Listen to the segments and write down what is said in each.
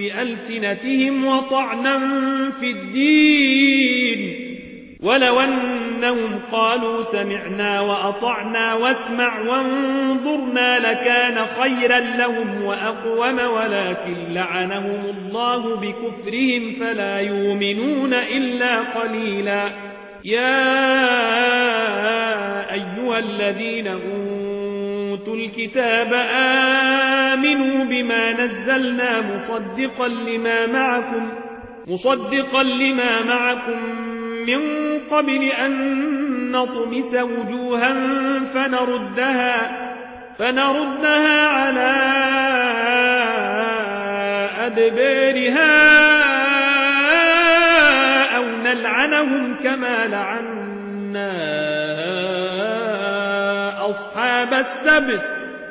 بألسنتهم وطعنا في الدين. ولو أنهم قالوا سمعنا وأطعنا واسمع وانظرنا لكان خيرا لهم وأقوم ولكن لعنهم الله بكفرهم فلا يؤمنون إلا قليلا. يا أيها الذين أوتوا الكتاب آمنوا بما نزلنا مصدقا لما معكم مصدقا لما معكم من قبل أن نطمس وجوها فنردها فنردها على أدبارها أو نلعنهم كما لعنا أصحاب السبت.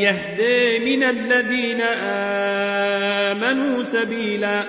يهدي من الذين آمنوا سبيلا.